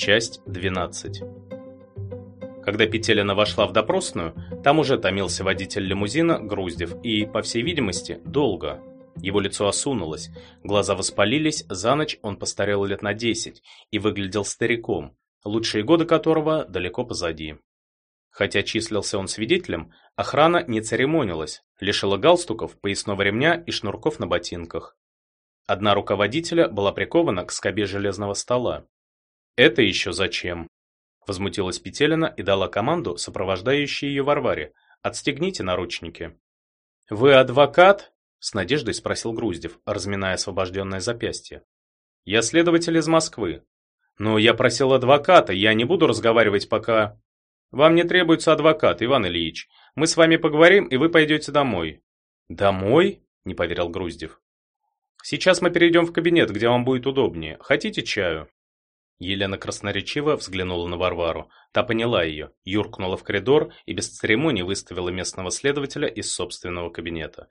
Часть 12. Когда Петелина вошла в допросную, там уже томился водитель лимузина Груздев и, по всей видимости, долго. Его лицо осунулось, глаза воспалились, за ночь он постарел лет на 10 и выглядел стариком, лучшие годы которого далеко позади. Хотя числился он свидетелем, охрана не церемонилась, лишила галстуков, поясного ремня и шнурков на ботинках. Одна рука водителя была прикована к скобе железного стола. «Это еще зачем?» Возмутилась Петелина и дала команду, сопровождающей ее Варваре. «Отстегните наручники». «Вы адвокат?» С надеждой спросил Груздев, разминая освобожденное запястье. «Я следователь из Москвы. Но я просил адвоката, я не буду разговаривать пока...» «Вам не требуется адвокат, Иван Ильич. Мы с вами поговорим, и вы пойдете домой». «Домой?» – не поверил Груздев. «Сейчас мы перейдем в кабинет, где вам будет удобнее. Хотите чаю?» Елена красноречиво взглянула на Варвару. Та поняла ее, юркнула в коридор и без церемоний выставила местного следователя из собственного кабинета.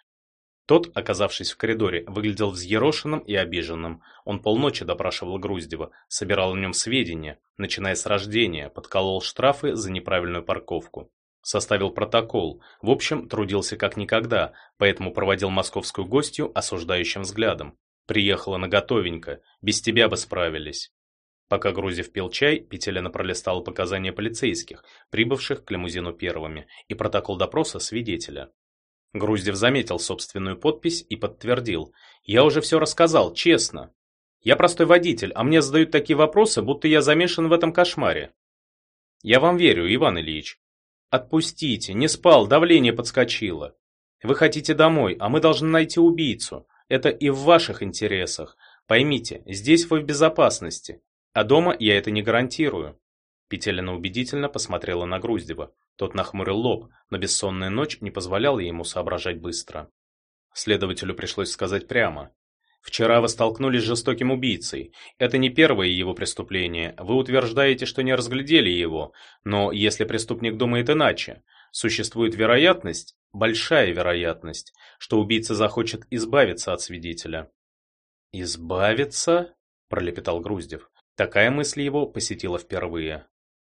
Тот, оказавшись в коридоре, выглядел взъерошенным и обиженным. Он полночи допрашивал Груздева, собирал о нем сведения, начиная с рождения, подколол штрафы за неправильную парковку. Составил протокол, в общем, трудился как никогда, поэтому проводил московскую гостью осуждающим взглядом. Приехала на готовенько, без тебя бы справились. Пока Грузев пил чай, Петелина пролистала показания полицейских, прибывших к лимузину первыми, и протокол допроса свидетеля. Груздев заметил собственную подпись и подтвердил. «Я уже все рассказал, честно. Я простой водитель, а мне задают такие вопросы, будто я замешан в этом кошмаре». «Я вам верю, Иван Ильич». «Отпустите, не спал, давление подскочило. Вы хотите домой, а мы должны найти убийцу. Это и в ваших интересах. Поймите, здесь вы в безопасности, а дома я это не гарантирую». Петелина убедительно посмотрела на Груздева. Тот нахмурил лоб, но бессонная ночь не позволяла ему соображать быстро. Следователю пришлось сказать прямо. «Вчера вы столкнулись с жестоким убийцей. Это не первое его преступление. Вы утверждаете, что не разглядели его. Но если преступник думает иначе, существует вероятность, большая вероятность, что убийца захочет избавиться от свидетеля». «Избавиться?» – пролепетал Груздев. Такая мысль его посетила впервые.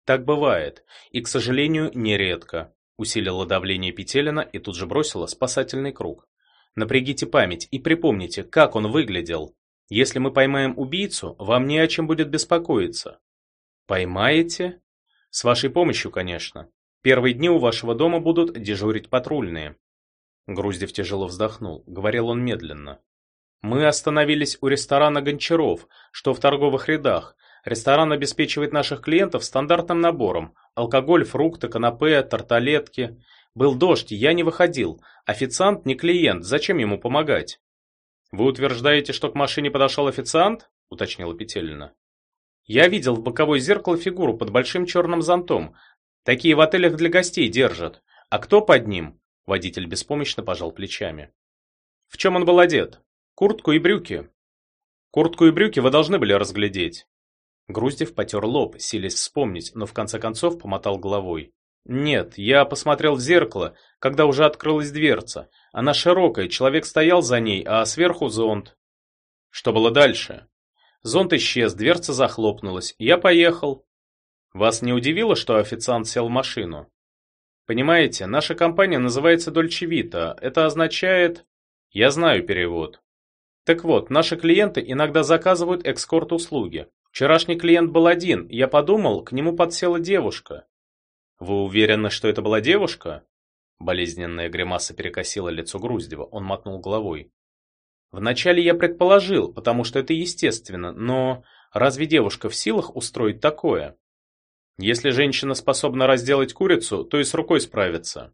Так бывает, и, к сожалению, нередко. Усилила давление Петелина и тут же бросила спасательный круг. Напрягите память и припомните, как он выглядел. Если мы поймаем убийцу, вам не о чем будет беспокоиться. Поймаете? С вашей помощью, конечно. Первые дни у вашего дома будут дежурить патрульные. Груздев тяжело вздохнул, говорил он медленно. Мы остановились у ресторана Гончаров, что в торговых рядах, Ресторан обеспечивает наших клиентов стандартным набором. Алкоголь, фрукты, канапе, тарталетки. Был дождь, я не выходил. Официант не клиент, зачем ему помогать? Вы утверждаете, что к машине подошел официант? Уточнила Петелина. Я видел в боковое зеркало фигуру под большим черным зонтом. Такие в отелях для гостей держат. А кто под ним? Водитель беспомощно пожал плечами. В чем он был одет? Куртку и брюки. Куртку и брюки вы должны были разглядеть. Груздев потер лоб, силясь вспомнить, но в конце концов помотал головой. «Нет, я посмотрел в зеркало, когда уже открылась дверца. Она широкая, человек стоял за ней, а сверху зонт». «Что было дальше?» Зонт исчез, дверца захлопнулась. Я поехал. Вас не удивило, что официант сел в машину? Понимаете, наша компания называется Дольче Вита. Это означает... Я знаю перевод. Так вот, наши клиенты иногда заказывают экскорт-услуги. Вчерашний клиент был один, я подумал, к нему подсела девушка. Вы уверены, что это была девушка? Болезненная гримаса перекосила лицо Груздева, он мотнул головой. Вначале я предположил, потому что это естественно, но разве девушка в силах устроить такое? Если женщина способна разделать курицу, то и с рукой справится.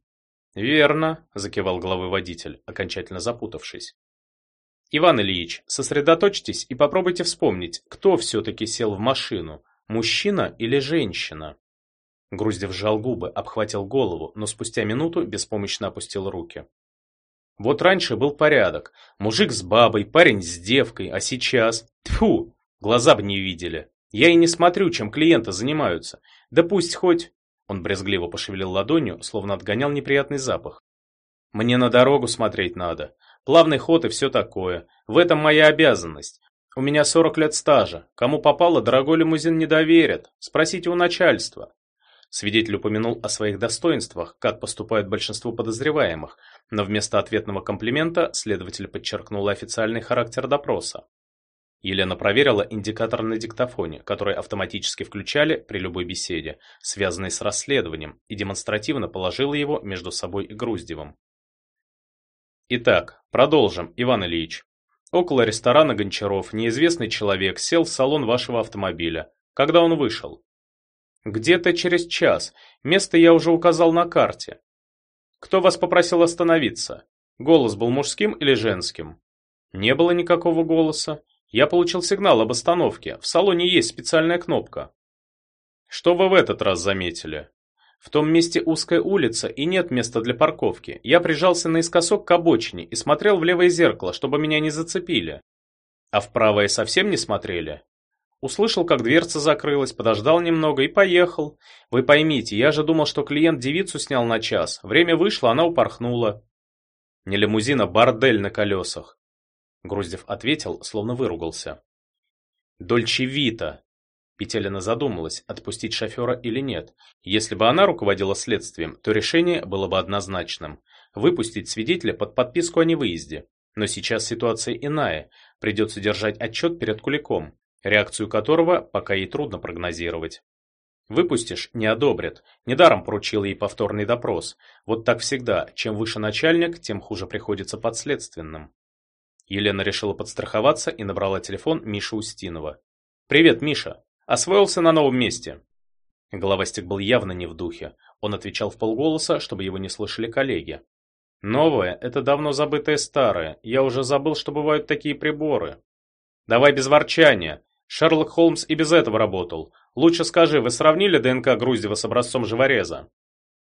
Верно, закивал головой водитель, окончательно запутавшись. Иван Ильич, сосредоточьтесь и попробуйте вспомнить, кто все-таки сел в машину, мужчина или женщина. Груздев сжал губы, обхватил голову, но спустя минуту беспомощно опустил руки. Вот раньше был порядок. Мужик с бабой, парень с девкой, а сейчас... Тьфу! Глаза бы не видели. Я и не смотрю, чем клиенты занимаются. Да пусть хоть... Он брезгливо пошевелил ладонью, словно отгонял неприятный запах. Мне на дорогу смотреть надо. Плавный ход и все такое. В этом моя обязанность. У меня 40 лет стажа. Кому попало, дорогой лимузин не доверят. Спросите у начальства. Свидетель упомянул о своих достоинствах, как поступают большинство подозреваемых, но вместо ответного комплимента следователь подчеркнул официальный характер допроса. Елена проверила индикатор на диктофоне, который автоматически включали при любой беседе, связанной с расследованием, и демонстративно положила его между собой и Груздевым. Итак, продолжим, Иван Ильич. Около ресторана Гончаров неизвестный человек сел в салон вашего автомобиля. Когда он вышел? Где-то через час. Место я уже указал на карте. Кто вас попросил остановиться? Голос был мужским или женским? Не было никакого голоса. Я получил сигнал об остановке. В салоне есть специальная кнопка. Что вы в этот раз заметили? В том месте узкая улица и нет места для парковки. Я прижался наискосок к обочине и смотрел в левое зеркало, чтобы меня не зацепили. А в правое совсем не смотрели? Услышал, как дверца закрылась, подождал немного и поехал. Вы поймите, я же думал, что клиент девицу снял на час. Время вышло, она упорхнула. Не лимузин, а бордель на колесах. Груздев ответил, словно выругался. Дольче Вита. Петелина задумалась, отпустить шофера или нет. Если бы она руководила следствием, то решение было бы однозначным. Выпустить свидетеля под подписку о невыезде. Но сейчас ситуация иная. Придется держать отчет перед Куликом реакцию которого пока ей трудно прогнозировать. Выпустишь – не одобрят. Недаром поручил ей повторный допрос. Вот так всегда. Чем выше начальник, тем хуже приходится подследственным. Елена решила подстраховаться и набрала телефон Миши Устинова. «Привет, Миша. Освоился на новом месте?» Головастик был явно не в духе. Он отвечал в полголоса, чтобы его не слышали коллеги. «Новое – это давно забытое старое. Я уже забыл, что бывают такие приборы». «Давай без ворчания. Шерлок Холмс и без этого работал. Лучше скажи, вы сравнили ДНК Груздева с образцом живореза?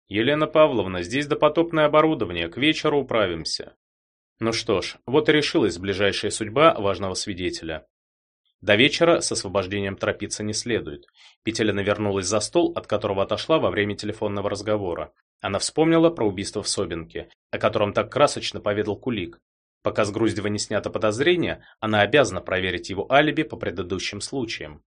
Елена Павловна, здесь допотопное оборудование, к вечеру управимся. Ну что ж, вот и решилась ближайшая судьба важного свидетеля. До вечера с освобождением торопиться не следует. Петелина вернулась за стол, от которого отошла во время телефонного разговора. Она вспомнила про убийство в Собинке, о котором так красочно поведал Кулик. Пока с Груздева не снято подозрение, она обязана проверить его алиби по предыдущим случаям.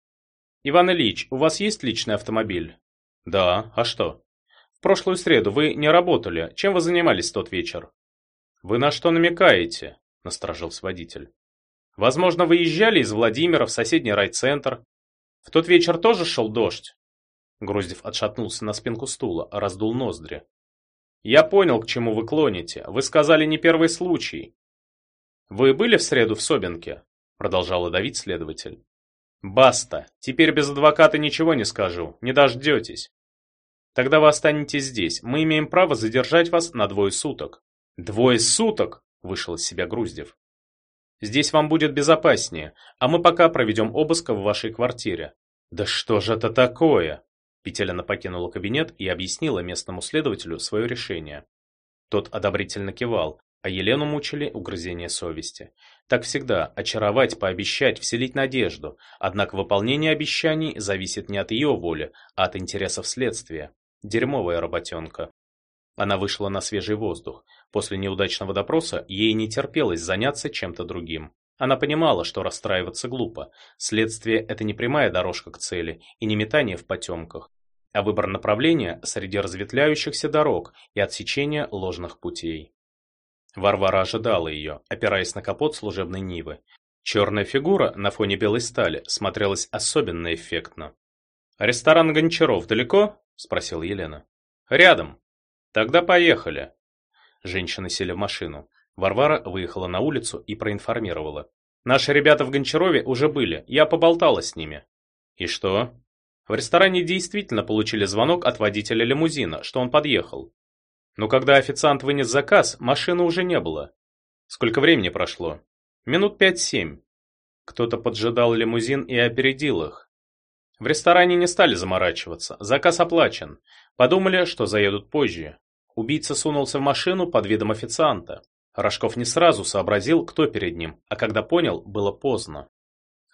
«Иван Ильич, у вас есть личный автомобиль?» «Да, а что?» «В прошлую среду вы не работали. Чем вы занимались тот вечер?» «Вы на что намекаете?» – насторожился водитель. «Возможно, вы езжали из Владимира в соседний райцентр. В тот вечер тоже шел дождь?» Груздев отшатнулся на спинку стула, раздул ноздри. «Я понял, к чему вы клоните. Вы сказали не первый случай. «Вы были в среду в Собинке?» – продолжал давить следователь. «Баста! Теперь без адвоката ничего не скажу, не дождетесь. Тогда вы останетесь здесь, мы имеем право задержать вас на двое суток». «Двое суток?» – вышел из себя Груздев. «Здесь вам будет безопаснее, а мы пока проведем обыск в вашей квартире». «Да что же это такое?» Петелина покинула кабинет и объяснила местному следователю свое решение. Тот одобрительно кивал, а Елену мучили угрызения совести. Так всегда, очаровать, пообещать, вселить надежду. Однако выполнение обещаний зависит не от ее воли, а от интересов следствия. Дерьмовая работенка. Она вышла на свежий воздух. После неудачного допроса ей не терпелось заняться чем-то другим. Она понимала, что расстраиваться глупо. Следствие – это не прямая дорожка к цели и не метание в потемках, а выбор направления среди разветвляющихся дорог и отсечение ложных путей. Варвара ожидала ее, опираясь на капот служебной Нивы. Черная фигура на фоне белой стали смотрелась особенно эффектно. «Ресторан Гончаров далеко?» – спросила Елена. «Рядом». «Тогда поехали». Женщины сели в машину. Варвара выехала на улицу и проинформировала. «Наши ребята в Гончарове уже были, я поболтала с ними». «И что?» В ресторане действительно получили звонок от водителя лимузина, что он подъехал. Но когда официант вынес заказ, машины уже не было. Сколько времени прошло? Минут пять-семь. Кто-то поджидал лимузин и опередил их. В ресторане не стали заморачиваться, заказ оплачен. Подумали, что заедут позже. Убийца сунулся в машину под видом официанта. Рожков не сразу сообразил, кто перед ним, а когда понял, было поздно.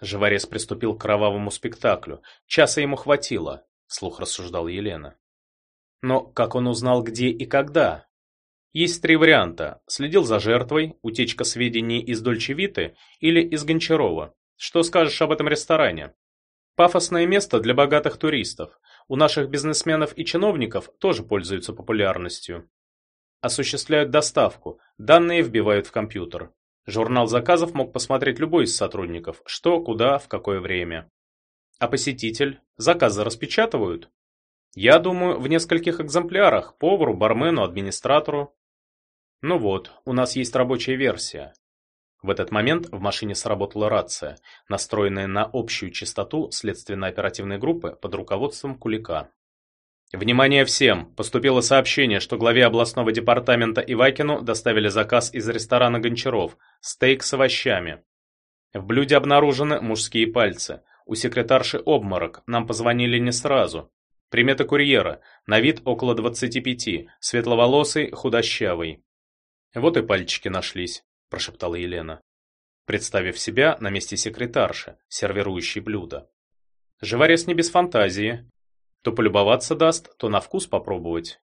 Живорез приступил к кровавому спектаклю. Часа ему хватило, вслух рассуждала Елена. Но как он узнал где и когда? Есть три варианта. Следил за жертвой, утечка сведений из Дольчевиты или из Гончарова. Что скажешь об этом ресторане? Пафосное место для богатых туристов. У наших бизнесменов и чиновников тоже пользуются популярностью. Осуществляют доставку, данные вбивают в компьютер. Журнал заказов мог посмотреть любой из сотрудников, что, куда, в какое время. А посетитель? Заказы распечатывают? Я думаю, в нескольких экземплярах, повару, бармену, администратору. Ну вот, у нас есть рабочая версия. В этот момент в машине сработала рация, настроенная на общую частоту следственно-оперативной группы под руководством Кулика. Внимание всем! Поступило сообщение, что главе областного департамента Ивакину доставили заказ из ресторана Гончаров «Стейк с овощами». В блюде обнаружены мужские пальцы. У секретарши обморок, нам позвонили не сразу. Примета курьера, на вид около 25, светловолосый, худощавый. Вот и пальчики нашлись прошептала Елена, представив себя на месте секретарши, сервирующей блюдо. Живорез не без фантазии. То полюбоваться даст, то на вкус попробовать.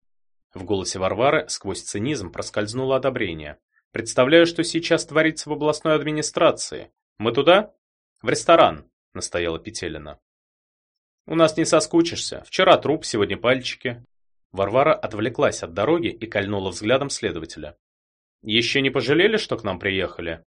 В голосе Варвары сквозь цинизм проскользнуло одобрение. Представляю, что сейчас творится в областной администрации. Мы туда? В ресторан, настояла Петелина. У нас не соскучишься. Вчера труп, сегодня пальчики. Варвара отвлеклась от дороги и кольнула взглядом следователя. Еще не пожалели, что к нам приехали?